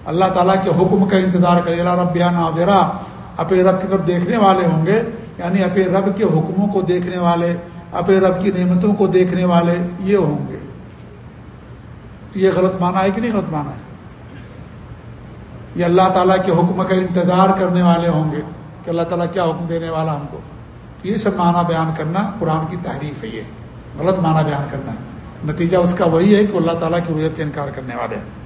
[SPEAKER 1] اللہ تعالیٰ کے حکم کا انتظار کریں اللہ رب ناظرہ اپنے رب کی طرف دیکھنے والے ہوں گے۔ یعنی اپنے رب کے حکموں کو دیکھنے والے، اپنے رب کی نعمتوں کو دیکھنے والے یہ ہوں گے۔ یہ غلط مانا ہے کہ نہیں غلط مانا ہے؟ یہ اللہ تعالیٰ کے حکم کا انتظار کرنے والے ہوں گے کہ اللہ تعالیٰ کیا حکم دینے والا ہم کو۔ تو یہ سب معنی بیان کرنا قرآن کی تحریف ہے یہ۔ غلط معنی بیان کرنا۔ نتیجہ اس کا وہی ہے کہ اللہ تعالیٰ کی رویت کا انکار کرنے والے ہیں۔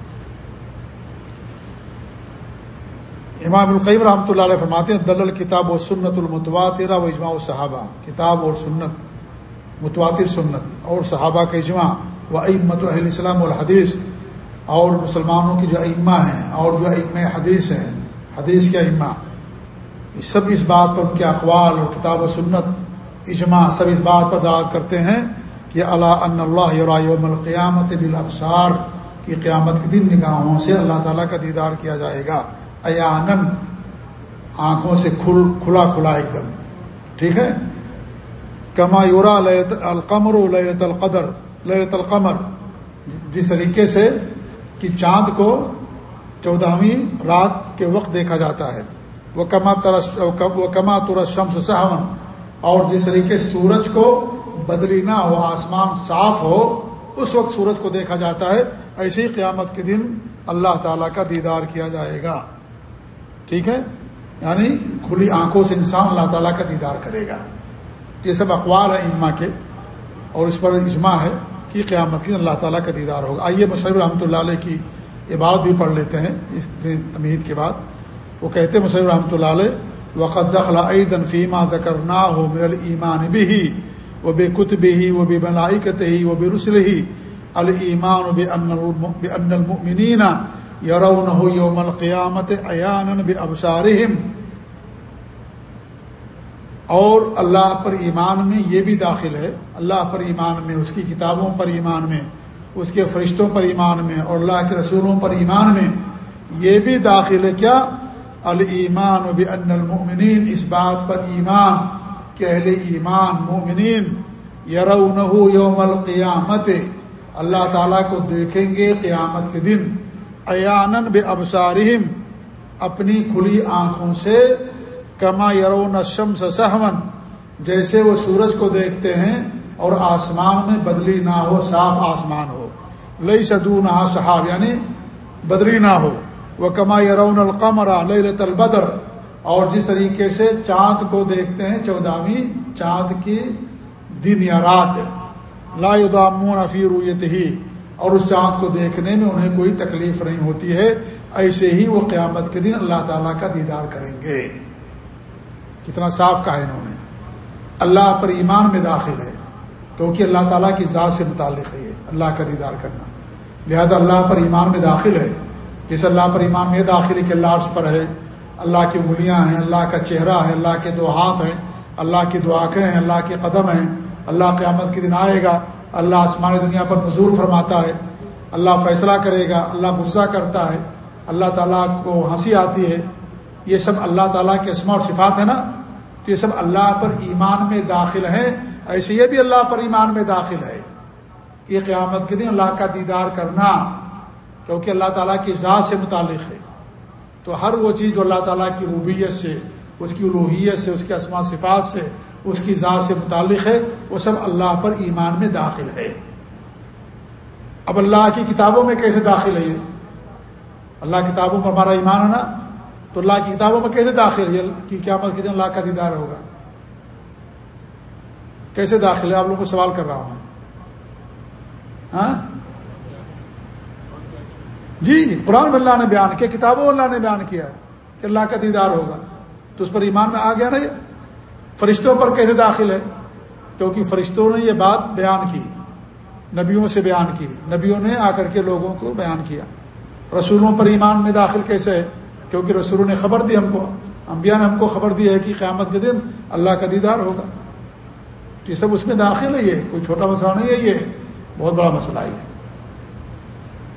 [SPEAKER 1] امام القیم رحمۃ اللہ علیہ فرماتے ہیں دل الکتاب و سنت المتواترہ و اجماع و صحابہ کتاب اور سنت، متواتر سنت اور صحابہ کا اجماع۔ و امت اہل السلام الحدیث اور مسلمانوں کی جو ائمہ ہیں، اور جو ام حدیث ہیں۔ حدیث کے ائمہ؟ سب اس بات پر ان کے اقوال اور کتاب و سنت اجماع سب اس بات پر دعوت کرتے ہیں کہ اللہ ان اللہ یوم القیامت بالابصار کی قیامت کے دن نگاہوں سے اللہ تعالیٰ کا دیدار کیا جائے گا۔ ایانن آنکھوں سے کھل کھلا کھلا ایک دم۔ ٹھیک ہے؟ کما یورا القمر للت القدر للت القمر۔ جس طریقے سے کہ چاند کو چودہویں رات کے وقت دیکھا جاتا ہے۔ وہ کما ترس وہ کما ترس شمس سہون۔ اور جس طریقے سورج کو بدلی نہ ہو، آسمان صاف ہو، اس وقت سورج کو دیکھا جاتا ہے۔ ایسے ہی قیامت کے دن اللہ تعالیٰ کا دیدار کیا جائے گا۔ ٹھیک ہے؟ یعنی کھلی آنکھوں سے انسان اللہ تعالیٰ کا دیدار کرے گا۔ یہ سب اقوال ہے اما کے، اور اس پر اجماع ہے کہ قیامت کی اللہ تعالیٰ کا دیدار ہوگا۔ آئیے مصنف رحمۃ اللہ علیہ کی عبادت بھی پڑھ لیتے ہیں اس تمید کے بعد۔ وہ کہتے ہیں، مصنف رحمۃ اللہ علیہ وقت دخلا عیدن فیمہ ذکر نہ ہو مر ایمان بھی ہی وہ بے کتب ہی وہ بے بلائکت ہی وہ بے رسل ہی المان و بے ان المؤمنین یرون یوم القیامت ایان ابسارہم اور اللہ پر ایمان میں یہ بھی داخل ہے، اللہ پر ایمان میں، اس کی کتابوں پر ایمان میں، اس کے فرشتوں پر ایمان میں، اور اللہ کے رسولوں پر ایمان میں یہ بھی داخل ہے کیا؟ المان و ان المؤمنین، اس بات پر ایمان کہ اہل ایمان، مومنین یرون یوم القیامت، اللہ تعالیٰ کو دیکھیں گے قیامت کے دن۔ ایانن بے ابسارہم اپنی کھلی آنکھوں سے، کما یرون شمس سہمن جیسے وہ سورج کو دیکھتے ہیں اور آسمان میں بدلی نہ ہو، صاف آسمان ہو۔ لئی سدو نہ صحاب یعنی بدلی نہ ہو۔ وہ کما یرون القمرا لئی البدر، اور جس طریقے سے چاند کو دیکھتے ہیں، چودہویں چاند کی دن یا رات، لا ادامون فی رویت ہی اور اس چاند کو دیکھنے میں انہیں کوئی تکلیف نہیں ہوتی ہے، ایسے ہی وہ قیامت کے دن اللہ تعالیٰ کا دیدار کریں گے۔ کتنا صاف کہا انہوں نے۔ اللہ پر ایمان میں داخل ہے، کیونکہ اللہ تعالیٰ کی ذات سے متعلق ہے یہ، اللہ کا دیدار کرنا۔ لہذا اللہ پر ایمان میں داخل ہے۔ جیسے اللہ پر ایمان میں داخل ہے کہ اللہ عرش پر ہے، اللہ کی انگلیاں ہیں، اللہ کا چہرہ ہے، اللہ کے دو ہاتھ ہیں، اللہ کی دو آنکھیں ہیں، اللہ کے قدم ہیں، اللہ قیامت کے دن آئے گا۔ اللہ آسمانی دنیا پر مزور فرماتا ہے، اللہ فیصلہ کرے گا، اللہ غصہ کرتا ہے، اللہ تعالیٰ کو ہنسی آتی ہے۔ یہ سب اللہ تعالیٰ کے اسما اور صفات ہیں نا؟ تو یہ سب اللہ پر ایمان میں داخل ہیں ایسے یہ بھی اللہ پر ایمان میں داخل ہے۔ کہ قیامت کے دن اللہ کا دیدار کرنا، کیونکہ اللہ تعالیٰ کی ذات سے متعلق ہے۔ تو ہر وہ چیز جو اللہ تعالیٰ کی روبیت سے، اس کی الوحیت سے، اس کے اسما صفات سے اس کی ذات سے متعلق ہے، وہ سب اللہ پر ایمان میں داخل ہے۔ اب اللہ کی کتابوں میں کیسے داخل ہے؟ یہ اللہ کتابوں پر ہمارا ایمان ہے نا تو اللہ کی کتابوں میں کیسے داخل ہے؟ کہ قیامت کے دن اللہ کا دیدار ہوگا۔ کیسے داخل ہے؟ آپ لوگوں کو سوال کر رہا ہوں میں۔ ہاں؟ جی قرآن اللہ نے بیان کیا، کتابوں اللہ نے بیان کیا کہ اللہ کا دیدار ہوگا۔ تو اس پر ایمان میں آ گیا نا یہ؟ فرشتوں پر کیسے داخل ہے، کیونکہ فرشتوں نے یہ بات بیان کی، نبیوں سے بیان کی، نبیوں نے آ کر کے لوگوں کو بیان کیا۔ رسولوں پر ایمان میں داخل کیسے ہے؟ کیونکہ رسولوں نے خبر دی ہم کو، انبیاء نے ہم کو خبر دی ہے کہ قیامت کے دن اللہ کا دیدار ہوگا۔ تو یہ سب اس میں داخل ہے، یہ کوئی چھوٹا مسئلہ نہیں ہے، یہ بہت بڑا مسئلہ ہے۔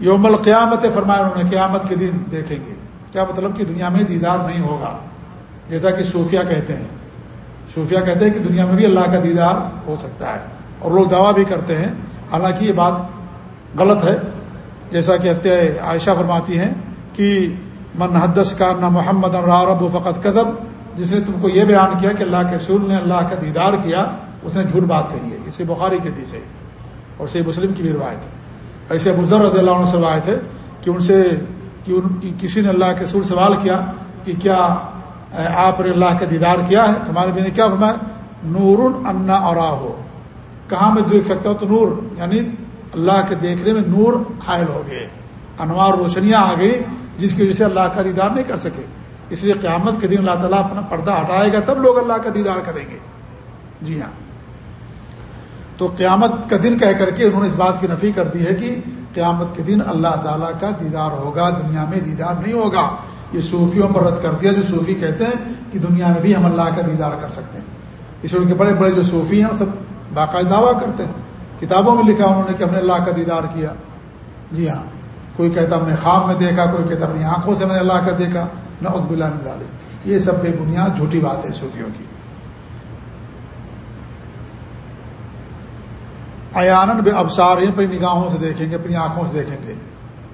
[SPEAKER 1] یوم القیامت فرمایا انہوں نے، قیامت کے دن دیکھیں گے۔ کیا مطلب کہ دنیا میں دیدار نہیں ہوگا؟ جیسا کہ صوفیہ کہتے ہیں۔ صوفیہ کہتے ہیں کہ دنیا میں بھی اللہ کا دیدار ہو سکتا ہے اور لوگ دعویٰ بھی کرتے ہیں۔ حالانکہ یہ بات غلط ہے۔ جیسا کہ ہفتے عائشہ فرماتی ہیں کہ من حدث کا نہ محمد رب و فقط قدم جس نے تم کو یہ بیان کیا کہ اللہ کے سر نے اللہ کا دیدار کیا، اس نے جھوٹ بات کہی ہے۔ اسے بخاری کے دی سے اور صحیح مسلم کی بھی روایت ہے۔ ایسے ابوذر رضی اللہ عنہ سے روایت ہے کہ ان سے کہ ان کی کسی نے اللہ کے سر سوال کیا کہ کیا آپ نے اللہ کا دیدار کیا ہے؟ تمہارے بھی نے کیا فرمایا؟ نور انا اور ہو کہاں میں دیکھ سکتا ہوں تو نور؟ یعنی اللہ کے دیکھنے میں نور حائل ہو گئے۔ انوار روشنیاں آ گئی جس کی وجہ سے اللہ کا دیدار نہیں کر سکے۔ اس لیے قیامت کے دن اللہ تعالیٰ اپنا پردہ ہٹائے گا، تب لوگ اللہ کا دیدار کریں گے۔ جی ہاں۔ تو قیامت کا دن کہہ کر کے انہوں نے اس بات کی نفی کر دی ہے کہ قیامت کے دن اللہ تعالیٰ کا دیدار ہوگا، دنیا میں دیدار نہیں ہوگا۔ یہ صوفیوں پر رد کر دیا جو صوفی کہتے ہیں کہ دنیا میں بھی ہم اللہ کا دیدار کر سکتے ہیں۔ اس لیے ان کے بڑے بڑے جو صوفی ہیں سب باقاعدہ دعویٰ کرتے ہیں۔ کتابوں میں لکھا انہوں نے کہ ہم نے اللہ کا دیدار کیا۔ جی ہاں کوئی کہتا ہم نے خواب میں دیکھا، کوئی کہتا اپنی آنکھوں سے میں نے اللہ کا دیکھا۔ نہ عقب اللہ یہ سب بے بنیاد جھوٹی بات ہے صوفیوں کی۔ ایانن بے ابسار ہیں اپنی نگاہوں سے دیکھیں گے، اپنی آنکھوں سے دیکھیں گے۔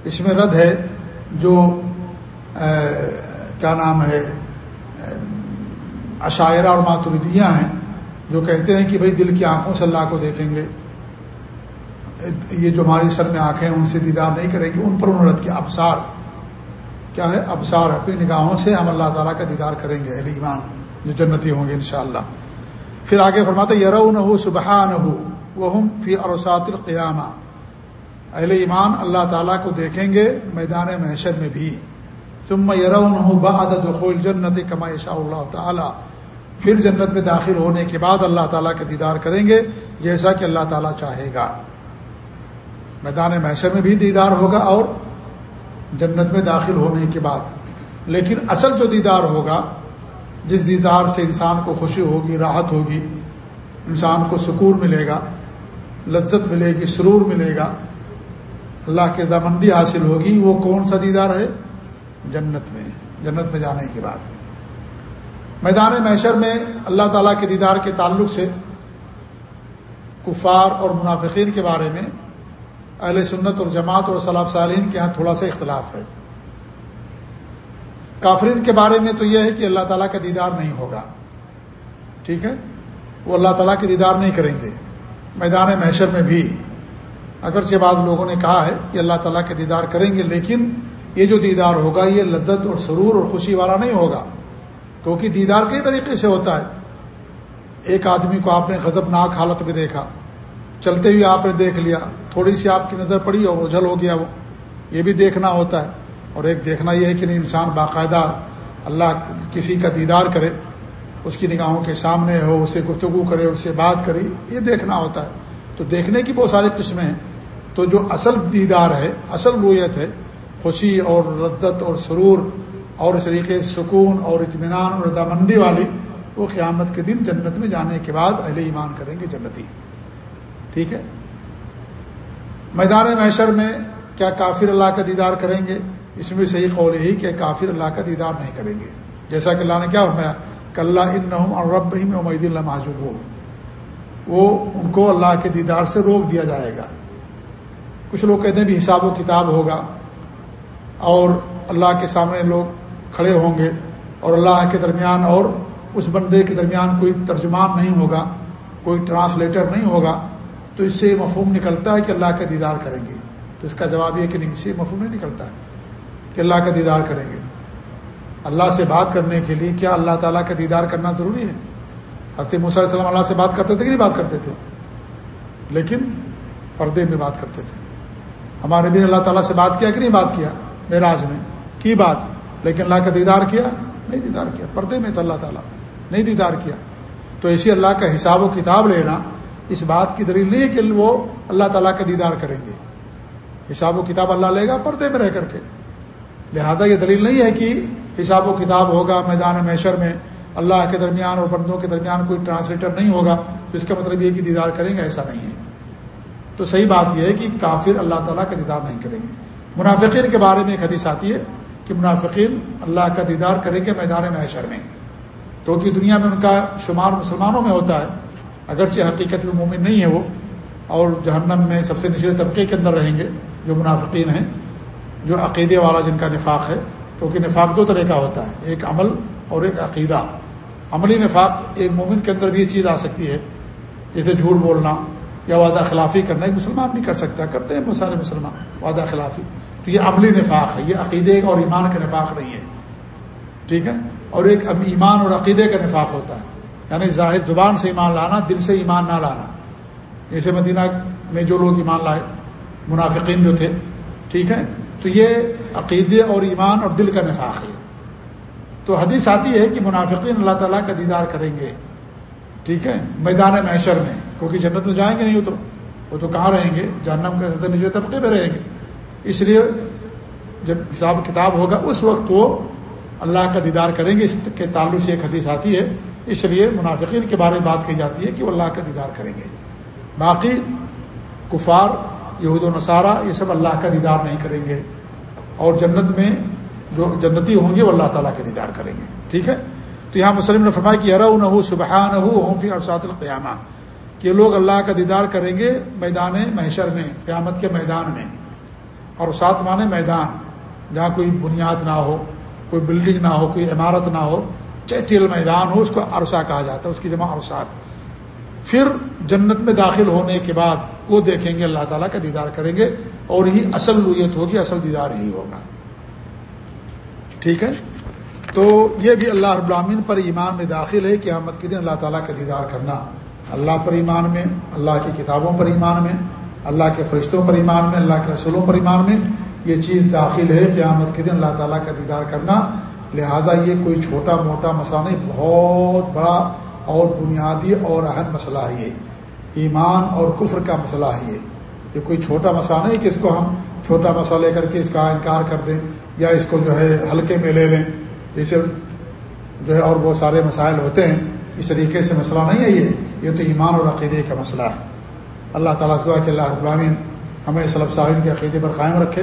[SPEAKER 1] اس میں رد ہے جو کیا نام ہے عشاعرہ اور ماتردیاں ہیں جو کہتے ہیں کہ بھئی دل کی آنکھوں سے اللہ کو دیکھیں گے۔ یہ جو ہماری سر میں آنکھیں ہیں، ان سے دیدار نہیں کریں گے، ان پر انہوں نے رد کیا ابسار کیا ہے؟ ابسار اپنی نگاہوں سے ہم اللہ تعالیٰ کا دیدار کریں گے، اہل ایمان جو جنتی ہوں گے انشاءاللہ۔ پھر آگے فرماتے یرو نہ ہو صبح نہ ہو وہ فی اروسات القیامہ۔ اہل ایمان اللہ تعالیٰ کو دیکھیں گے میدان محشر میں بھی۔ ثم یرون بعد دخول جنت کما شاء اللہ تعالیٰ۔ پھر جنت میں داخل ہونے کے بعد اللہ تعالیٰ کا دیدار کریں گے جیسا کہ اللہ تعالیٰ چاہے گا۔ میدان محشر میں بھی دیدار ہوگا اور جنت میں داخل ہونے کے بعد۔ لیکن اصل جو دیدار ہوگا، جس دیدار سے انسان کو خوشی ہوگی، راحت ہوگی، انسان کو سکون ملے گا، لذت ملے گی، سرور ملے گا، اللہ کے ضامندی حاصل ہوگی، وہ کون سا دیدار ہے؟ جنت میں جنت میں جانے کے بعد۔ میدان محشر میں اللہ تعالیٰ کے دیدار کے تعلق سے کفار اور منافقین کے بارے میں اہل سنت اور جماعت اور صلاح صالین کے یہاں تھوڑا سا اختلاف ہے۔ کافرین کے بارے میں تو یہ ہے کہ اللہ تعالیٰ کا دیدار نہیں ہوگا۔ ٹھیک ہے؟ وہ اللہ تعالیٰ کے دیدار نہیں کریں گے۔ میدان محشر میں بھی۔ اگرچہ بعض لوگوں نے کہا ہے کہ اللہ تعالیٰ کے دیدار کریں گے، لیکن یہ جو دیدار ہوگا یہ لذت اور سرور اور خوشی والا نہیں ہوگا، کیونکہ دیدار کئی طریقے سے ہوتا ہے۔ ایک آدمی کو آپ نے غضب ناک حالت میں دیکھا، چلتے ہوئے آپ نے دیکھ لیا، تھوڑی سی آپ کی نظر پڑی اور اجھل ہو گیا وہ۔ یہ بھی دیکھنا ہوتا ہے، اور ایک دیکھنا یہ ہے کہ نہیں انسان باقاعدہ اللہ کسی کا دیدار کرے، اس کی نگاہوں کے سامنے ہو، اسے گفتگو کرے اس سے بات کرے، یہ دیکھنا ہوتا ہے۔ تو دیکھنے کی بہت ساری قسمیں ہیں۔ تو جو اصل دیدار ہے، اصل رویت ہے خوشی اور لذت اور سرور اور اس طریقے سکون اور اطمینان اور رضامندی والی وہ قیامت کے دن جنت میں جانے کے بعد اہل ایمان کریں گے جنتی۔ ٹھیک ہے؟ میدان محشر میں کیا کافر اللہ کا دیدار کریں گے؟ اس میں صحیح قول یہی کہ کافر اللہ کا دیدار نہیں کریں گے۔ جیسا کہ اللہ نے کیا فرمایا کہ اللہ ان اور رب ہی میں امید اللہ معجوب ہو وہ ان کو اللہ کے دیدار سے روک دیا جائے گا۔ کچھ لوگ کہتے ہیں بھی حساب و کتاب ہوگا۔ اور اللہ کے سامنے لوگ کھڑے ہوں گے اور اللہ کے درمیان اور اس بندے کے درمیان کوئی ترجمان نہیں ہوگا، کوئی ٹرانسلیٹر نہیں ہوگا۔ تو اس سے مفہوم نکلتا ہے کہ اللہ کا دیدار کریں گے۔ تو اس کا جواب یہ کہ نہیں، اس سے مفہوم نہیں نکلتا ہے کہ اللہ کا دیدار کریں گے۔ اللہ سے بات کرنے کے لیے کیا اللہ تعالیٰ کا دیدار کرنا ضروری ہے؟ حضرت علیہ السلام اللہ سے بات کرتے تھے کہ نہیں بات کرتے تھے؟ لیکن پردے میں بات کرتے تھے۔ ہمارے بھی اللہ تعالیٰ سے بات کیا کہ نہیں بات کیا؟ معراج میں کی بات؟ لیکن اللہ کا دیدار کیا؟ نہیں دیدار کیا۔ پردے میں تھا اللہ تعالیٰ نہیں دیدار کیا۔ تو اسی اللہ کا حساب و کتاب لینا، اس بات کی دلیل نہیں ہے کہ وہ اللہ تعالیٰ کا دیدار کریں گے۔ حساب و کتاب اللہ لے گا پردے میں رہ کر کے۔ لہذا یہ دلیل نہیں ہے کہ حساب و کتاب ہوگا میدان میشر میں، اللہ کے درمیان اور بندوں کے درمیان کوئی ٹرانسلیٹر نہیں ہوگا، تو اس کا مطلب یہ کہ دیدار کریں گے، ایسا نہیں ہے۔ تو صحیح بات یہ ہے کہ کافر اللہ تعالیٰ کا دیدار نہیں کریں گے۔ منافقین کے بارے میں ایک حدیث آتی ہے کہ منافقین اللہ کا دیدار کریں گے میدان محشر میں۔ کیونکہ دنیا میں ان کا شمار مسلمانوں میں ہوتا ہے۔ اگرچہ حقیقت میں مومن نہیں ہے وہ، اور جہنم میں سب سے نچلے طبقے کے اندر رہیں گے جو منافقین ہیں، جو عقیدے والا جن کا نفاق ہے، کیونکہ نفاق دو طرح کا ہوتا ہے، ایک عمل اور ایک عقیدہ۔ عملی نفاق ایک مومن کے اندر بھی یہ چیز آ سکتی ہے، جیسے جھوٹ بولنا یا وعدہ خلافی کرنا ایک مسلمان بھی کر سکتا ہے۔ کرتے ہیں بہت سارے مسلمان وعدہ خلافی۔ تو یہ عملی نفاق ہے، یہ عقیدے اور ایمان کا نفاق نہیں ہے۔ ٹھیک ہے؟ اور ایک ایمان اور عقیدے کا نفاق ہوتا ہے۔ یعنی ظاہر زبان سے ایمان لانا، دل سے ایمان نہ لانا۔ جیسے مدینہ میں جو لوگ ایمان لائے، منافقین جو تھے، ٹھیک ہے؟ تو یہ عقیدے اور ایمان اور دل کا نفاق ہے۔ تو حدیث آتی ہے کہ منافقین اللہ تعالیٰ کا دیدار کریں گے۔ ٹھیک ہے؟ میدان محشر میں۔ کیونکہ جنت میں جائیں گے نہیں وہ تو۔ وہ تو کہاں رہیں گے؟ جہنم کے سب طبقے میں رہیں گے۔ اس لیے جب حساب کتاب ہوگا، اس وقت وہ اللہ کا دیدار کریں گے۔ اس کے تعلق سے ایک حدیث آتی ہے۔ اس لیے منافقین کے بارے میں بات کی جاتی ہے کہ وہ اللہ کا دیدار کریں گے۔ باقی کفار، یہود و نصارہ، یہ سب اللہ کا دیدار نہیں کریں گے۔ اور جنت میں جو جنتی ہوں گے، وہ اللہ تعالیٰ کا دیدار کریں گے۔ ٹھیک ہے؟ تو یہاں مسلم نے فرمایا کہ ارو نہ ہو سبحان ہو فی ارسات القیامہ، کہ لوگ اللہ کا دیدار کریں گے میدان محشر میں، قیامت کے میدان میں، اور سات مانے میدان، جہاں کوئی بنیاد نہ ہو، کوئی بلڈنگ نہ ہو، کوئی عمارت نہ ہو، چیٹیل میدان ہو، اس کو عرصہ کہا جاتا ہے، اس کی جمع عرصات پھر جنت میں داخل ہونے کے بعد وہ دیکھیں گے اللہ تعالیٰ کا دیدار کریں گے، اور یہی اصل لویت ہوگی، اصل دیدار ہی ہوگا۔ ٹھیک ہے؟ تو یہ بھی اللہ رب العالمین پر ایمان میں داخل ہے کہ احمد کے دن اللہ تعالیٰ کا دیدار کرنا۔ اللہ پر ایمان میں، اللہ کی کتابوں پر ایمان میں، اللہ کے فرشتوں پر ایمان میں، اللہ کے رسولوں پر ایمان میں یہ چیز داخل ہے قیامت کے دن اللہ تعالیٰ کا دیدار کرنا۔ لہذا یہ کوئی چھوٹا موٹا مسئلہ نہیں، بہت بڑا اور بنیادی اور اہم مسئلہ ہے۔ یہ ایمان اور کفر کا مسئلہ ہے۔ یہ یہ کوئی چھوٹا مسئلہ نہیں کہ اس کو ہم چھوٹا مسئلہ لے کر کے اس کا انکار کر دیں یا اس کو جو ہے ہلکے میں لے لیں۔ جیسے جو ہے اور بہت سارے مسائل ہوتے ہیں، اس طریقے سے مسئلہ نہیں ہے یہ یہ تو ایمان اور عقیدے کا مسئلہ ہے۔ اللہ تعالیٰ دعا کہ اللہ ابراہین ہمیں صلب صاحب کے عقیدے پر قائم رکھے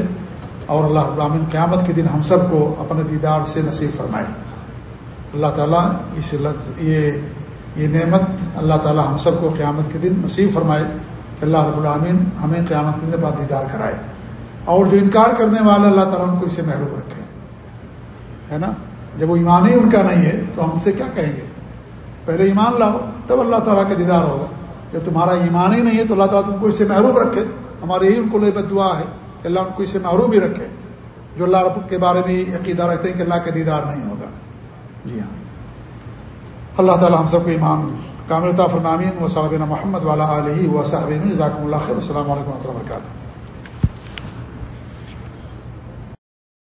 [SPEAKER 1] اور اللہ ابراہین قیامت کے دن ہم سب کو اپنے دیدار سے نصیب فرمائے۔ اللہ تعالیٰ اس یہ یہ نعمت اللہ تعالیٰ ہم سب کو قیامت کے دن نصیب فرمائے کہ اللہ رب العامین ہمیں قیامت کے دن اپنا دیدار کرائے۔ اور جو انکار کرنے والے اللہ تعالیٰ ان کو اس سے محروم رکھے۔ ہے نا؟ جب وہ ایمان ہی ان کا نہیں ہے، تو ہم سے کیا کہیں گے؟ پہلے ایمان لاؤ، تب اللہ تعالیٰ کا دیدار ہوگا۔ جب تمہارا ایمان ہی نہیں ہے، تو اللہ تعالیٰ تم کو اس سے محروم رکھے۔ ہمارے یہی ان کو لے دعا ہے کہ اللہ ان کو اس سے محروم ہی رکھے۔ جو اللہ رب کے بارے میں عقیدہ رکھتے ہیں کہ اللہ کا دیدار نہیں ہوگا۔ جی ہاں۔ اللہ تعالیٰ ہم سب کو ایمان کاملتا فرمامین و صابین محمد والا علیہ و صاحب ذاکم اللہ خیر۔ السلام علیکم و رحمۃ اللہ وبرکاتہ۔